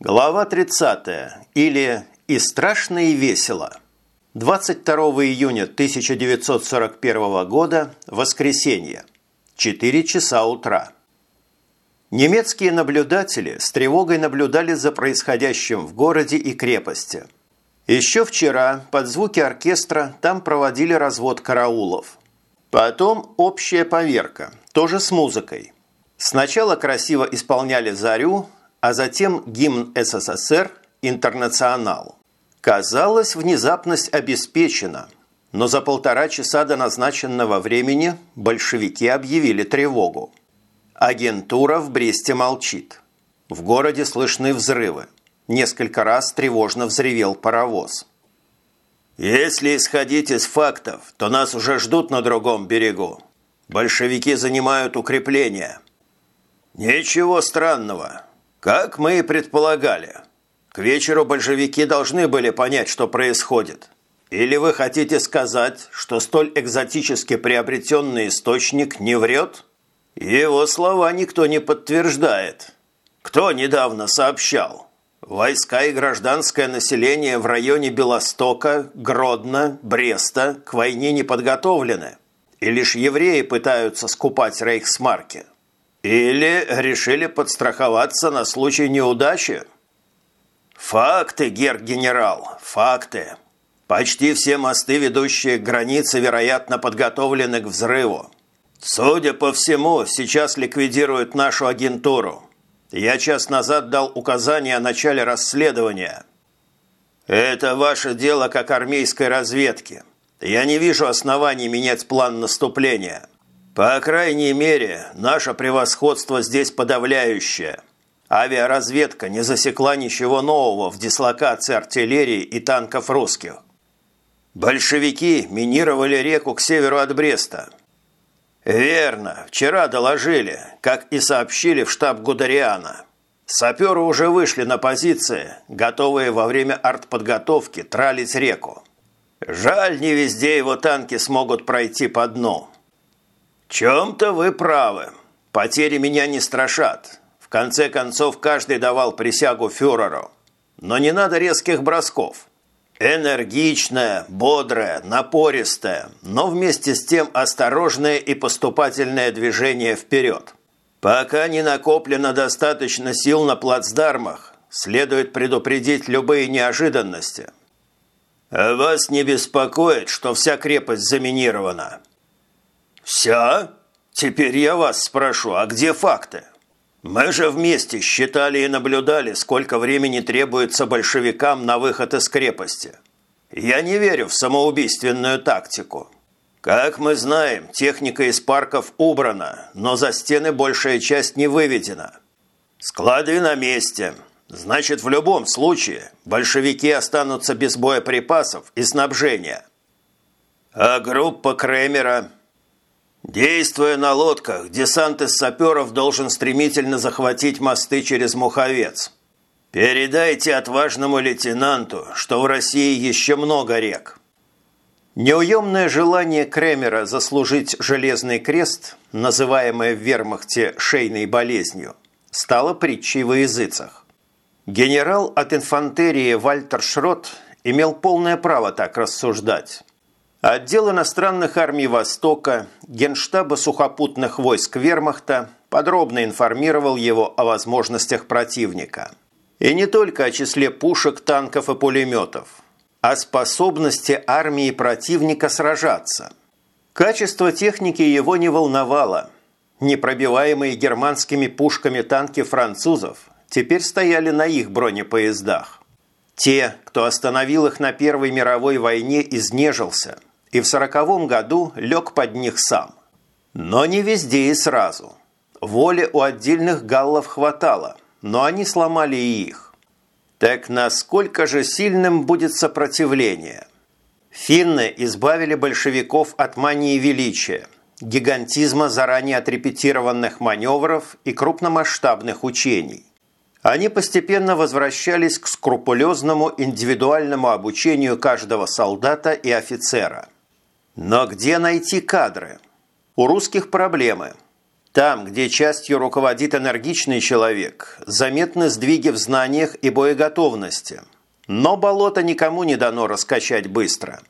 Глава 30. Или «И страшно, и весело». 22 июня 1941 года. Воскресенье. 4 часа утра. Немецкие наблюдатели с тревогой наблюдали за происходящим в городе и крепости. Еще вчера под звуки оркестра там проводили развод караулов. Потом общая поверка, тоже с музыкой. Сначала красиво исполняли «Зарю», а затем гимн СССР «Интернационал». Казалось, внезапность обеспечена, но за полтора часа до назначенного времени большевики объявили тревогу. Агентура в Бресте молчит. В городе слышны взрывы. Несколько раз тревожно взревел паровоз. «Если исходить из фактов, то нас уже ждут на другом берегу. Большевики занимают укрепления». «Ничего странного. Как мы и предполагали. К вечеру большевики должны были понять, что происходит. Или вы хотите сказать, что столь экзотически приобретенный источник не врет?» Его слова никто не подтверждает. Кто недавно сообщал? Войска и гражданское население в районе Белостока, Гродно, Бреста к войне не подготовлены. И лишь евреи пытаются скупать рейхсмарки. Или решили подстраховаться на случай неудачи? Факты, гер-генерал, факты. Почти все мосты, ведущие к границе, вероятно, подготовлены к взрыву. Судя по всему, сейчас ликвидируют нашу агентуру. Я час назад дал указание о начале расследования. Это ваше дело как армейской разведки. Я не вижу оснований менять план наступления. По крайней мере, наше превосходство здесь подавляющее. Авиаразведка не засекла ничего нового в дислокации артиллерии и танков русских. Большевики минировали реку к северу от Бреста. «Верно. Вчера доложили, как и сообщили в штаб Гудериана. Саперы уже вышли на позиции, готовые во время артподготовки тралить реку. Жаль, не везде его танки смогут пройти по дну. Чем-то вы правы. Потери меня не страшат. В конце концов, каждый давал присягу фюреру. Но не надо резких бросков. Энергичная, бодрая, напористая, но вместе с тем осторожное и поступательное движение вперед. Пока не накоплено достаточно сил на плацдармах, следует предупредить любые неожиданности. А вас не беспокоит, что вся крепость заминирована? Вся? Теперь я вас спрошу, а где факты? Мы же вместе считали и наблюдали, сколько времени требуется большевикам на выход из крепости. Я не верю в самоубийственную тактику. Как мы знаем, техника из парков убрана, но за стены большая часть не выведена. Склады на месте. Значит, в любом случае большевики останутся без боеприпасов и снабжения. А группа Кремера Действуя на лодках, десант из саперов должен стремительно захватить мосты через Муховец. Передайте отважному лейтенанту, что в России еще много рек. Неуемное желание Кремера заслужить железный крест, называемое в вермахте шейной болезнью, стало притчей во языцах. Генерал от инфантерии Вальтер Шрот имел полное право так рассуждать. Отдел иностранных армий Востока, Генштаба сухопутных войск Вермахта подробно информировал его о возможностях противника. И не только о числе пушек, танков и пулеметов, о способности армии противника сражаться. Качество техники его не волновало. Непробиваемые германскими пушками танки французов теперь стояли на их бронепоездах. Те, кто остановил их на Первой мировой войне, изнежился – и в сороковом году лег под них сам. Но не везде и сразу. Воли у отдельных галлов хватало, но они сломали и их. Так насколько же сильным будет сопротивление? Финны избавили большевиков от мании величия, гигантизма заранее отрепетированных маневров и крупномасштабных учений. Они постепенно возвращались к скрупулезному индивидуальному обучению каждого солдата и офицера – но где найти кадры? У русских проблемы. Там, где частью руководит энергичный человек, заметны сдвиги в знаниях и боеготовности. Но болото никому не дано раскачать быстро.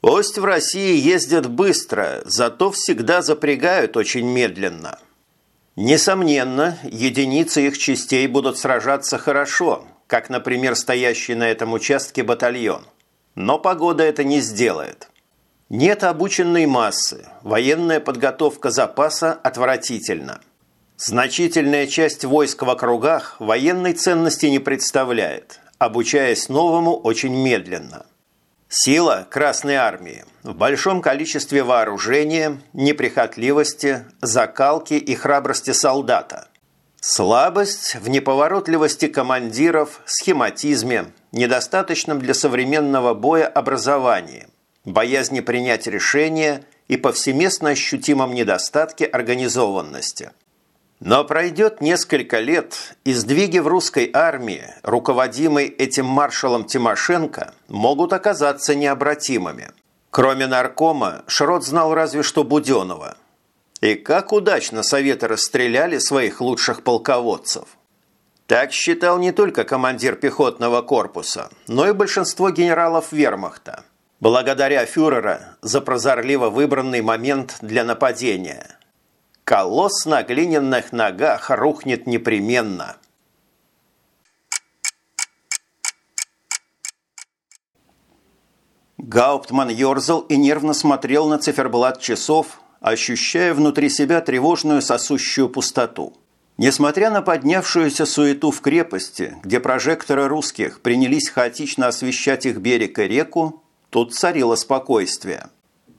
Пусть в России ездят быстро, зато всегда запрягают очень медленно. Несомненно, единицы их частей будут сражаться хорошо, как, например, стоящий на этом участке батальон. Но погода это не сделает. Нет обученной массы, военная подготовка запаса отвратительна. Значительная часть войск в округах военной ценности не представляет, обучаясь новому очень медленно. Сила Красной Армии в большом количестве вооружения, неприхотливости, закалки и храбрости солдата. Слабость в неповоротливости командиров, схематизме, недостаточном для современного боя образовании, боязни принять решения и повсеместно ощутимом недостатке организованности. Но пройдет несколько лет, и сдвиги в русской армии, руководимой этим маршалом Тимошенко, могут оказаться необратимыми. Кроме наркома, Шрот знал разве что Буденова. И как удачно советы расстреляли своих лучших полководцев. Так считал не только командир пехотного корпуса, но и большинство генералов вермахта – благодаря фюрера за прозорливо выбранный момент для нападения. Колосс на глиняных ногах рухнет непременно. Гауптман ерзал и нервно смотрел на циферблат часов, ощущая внутри себя тревожную сосущую пустоту. Несмотря на поднявшуюся суету в крепости, где прожекторы русских принялись хаотично освещать их берег и реку, Тут царило спокойствие.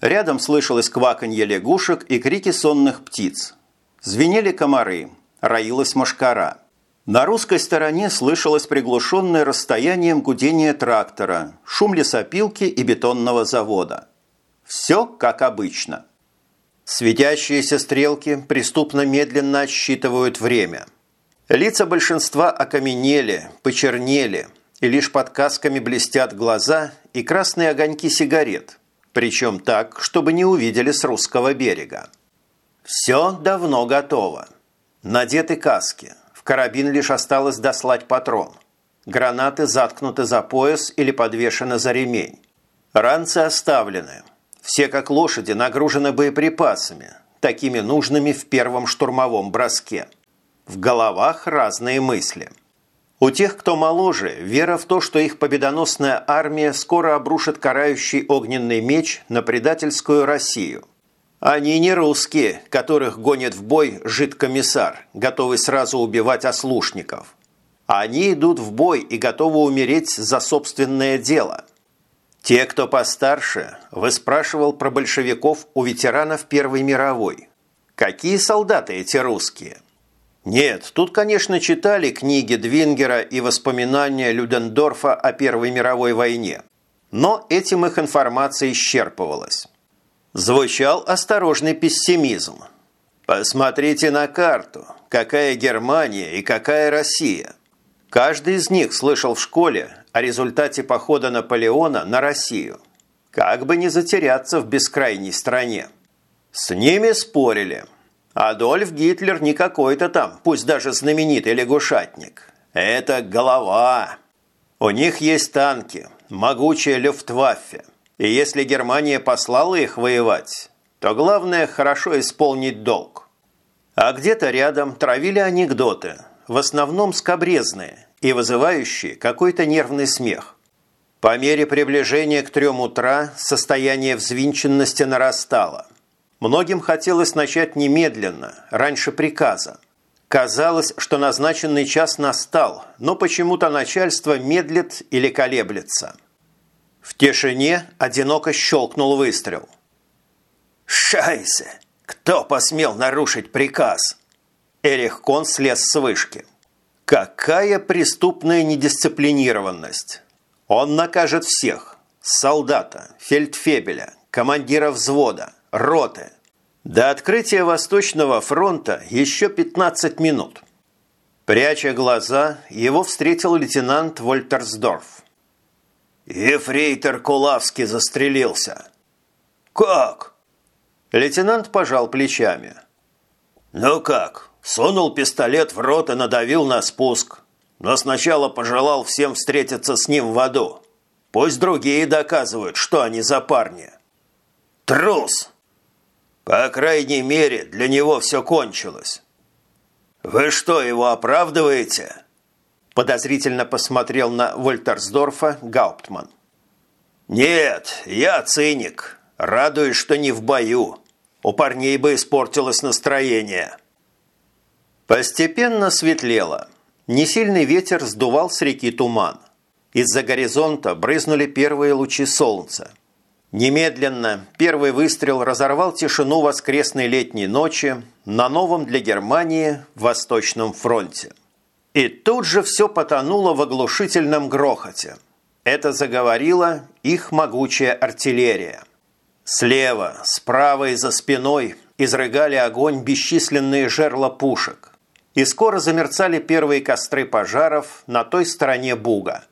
Рядом слышалось кваканье лягушек и крики сонных птиц. Звенели комары, роилась мошкара. На русской стороне слышалось приглушенное расстоянием гудение трактора, шум лесопилки и бетонного завода. Все как обычно. Светящиеся стрелки преступно медленно отсчитывают время. Лица большинства окаменели, почернели – и лишь под касками блестят глаза и красные огоньки сигарет, причем так, чтобы не увидели с русского берега. Все давно готово. Надеты каски, в карабин лишь осталось дослать патрон. Гранаты заткнуты за пояс или подвешены за ремень. Ранцы оставлены. Все как лошади нагружены боеприпасами, такими нужными в первом штурмовом броске. В головах разные мысли – у тех, кто моложе, вера в то, что их победоносная армия скоро обрушит карающий огненный меч на предательскую Россию. Они не русские, которых гонит в бой жид-комиссар, готовый сразу убивать ослушников. Они идут в бой и готовы умереть за собственное дело. Те, кто постарше, выспрашивал про большевиков у ветеранов Первой мировой. Какие солдаты эти русские – нет, тут, конечно, читали книги Двингера и воспоминания Людендорфа о Первой мировой войне. Но этим их информация исчерпывалась. Звучал осторожный пессимизм. Посмотрите на карту. Какая Германия и какая Россия. Каждый из них слышал в школе о результате похода Наполеона на Россию. Как бы не затеряться в бескрайней стране. С ними спорили – Адольф Гитлер не какой-то там, пусть даже знаменитый лягушатник. Это голова. У них есть танки, могучая люфтваффе. И если Германия послала их воевать, то главное хорошо исполнить долг. А где-то рядом травили анекдоты, в основном скобрезные и вызывающие какой-то нервный смех. По мере приближения к трем утра состояние взвинченности нарастало. Многим хотелось начать немедленно, раньше приказа. Казалось, что назначенный час настал, но почему-то начальство медлит или колеблется. В тишине одиноко щелкнул выстрел. «Шайсе! Кто посмел нарушить приказ?» Эрих Кон слез с вышки. «Какая преступная недисциплинированность! Он накажет всех – солдата, фельдфебеля, командира взвода – роты. До открытия Восточного фронта еще 15 минут. Пряча глаза, его встретил лейтенант Вольтерсдорф. «Ефрейтор Кулавский застрелился». «Как?» Лейтенант пожал плечами. «Ну как, сунул пистолет в рот и надавил на спуск, но сначала пожелал всем встретиться с ним в аду. Пусть другие доказывают, что они за парни». «Трус!» «По крайней мере, для него все кончилось». «Вы что, его оправдываете?» Подозрительно посмотрел на Вольтерсдорфа Гауптман. «Нет, я циник. Радуюсь, что не в бою. У парней бы испортилось настроение». Постепенно светлело. Несильный ветер сдувал с реки туман. Из-за горизонта брызнули первые лучи солнца. Немедленно первый выстрел разорвал тишину воскресной летней ночи на новом для Германии Восточном фронте. И тут же все потонуло в оглушительном грохоте. Это заговорила их могучая артиллерия. Слева, справа и за спиной изрыгали огонь бесчисленные жерла пушек. И скоро замерцали первые костры пожаров на той стороне Буга –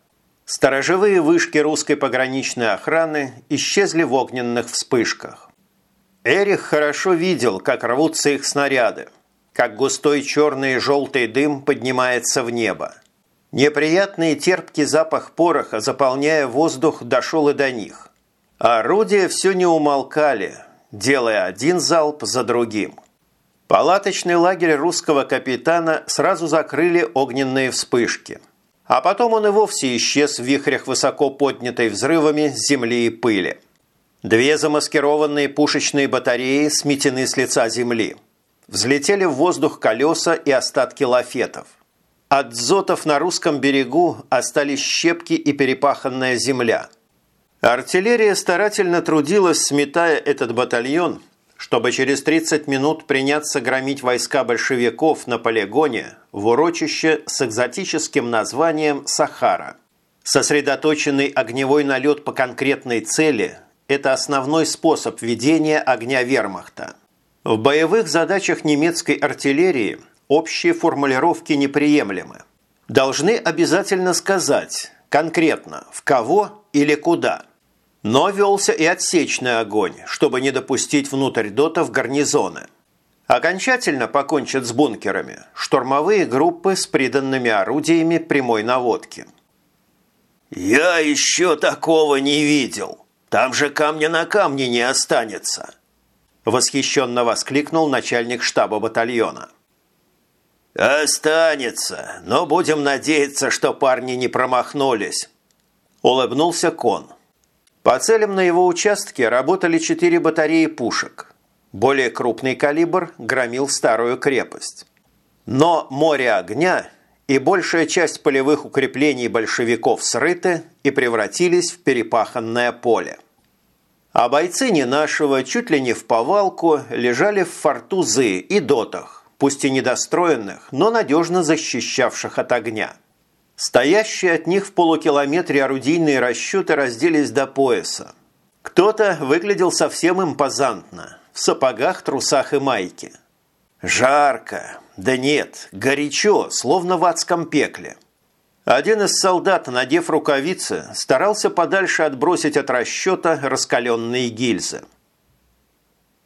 Сторожевые вышки русской пограничной охраны исчезли в огненных вспышках. Эрих хорошо видел, как рвутся их снаряды, как густой черный и желтый дым поднимается в небо. Неприятный терпкий запах пороха, заполняя воздух, дошел и до них. Орудия все не умолкали, делая один залп за другим. Палаточный лагерь русского капитана сразу закрыли огненные вспышки – а потом он и вовсе исчез в вихрях высоко поднятой взрывами земли и пыли. Две замаскированные пушечные батареи сметены с лица земли. Взлетели в воздух колеса и остатки лафетов. От дзотов на русском берегу остались щепки и перепаханная земля. Артиллерия старательно трудилась, сметая этот батальон, чтобы через 30 минут приняться громить войска большевиков на полигоне в урочище с экзотическим названием «Сахара». Сосредоточенный огневой налет по конкретной цели – это основной способ ведения огня вермахта. В боевых задачах немецкой артиллерии общие формулировки неприемлемы. Должны обязательно сказать конкретно в кого или куда – но велся и отсечный огонь, чтобы не допустить внутрь дотов гарнизоны. Окончательно покончат с бункерами штурмовые группы с приданными орудиями прямой наводки. «Я еще такого не видел! Там же камня на камне не останется!» Восхищенно воскликнул начальник штаба батальона. «Останется, но будем надеяться, что парни не промахнулись!» Улыбнулся Кон. По целям на его участке работали четыре батареи пушек. Более крупный калибр громил старую крепость. Но море огня и большая часть полевых укреплений большевиков срыты и превратились в перепаханное поле. А бойцы не нашего, чуть ли не в повалку, лежали в форту Зы и дотах, пусть и недостроенных, но надежно защищавших от огня. Стоящие от них в полукилометре орудийные расчеты разделись до пояса. Кто-то выглядел совсем импозантно, в сапогах, трусах и майке. Жарко, да нет, горячо, словно в адском пекле. Один из солдат, надев рукавицы, старался подальше отбросить от расчета раскаленные гильзы –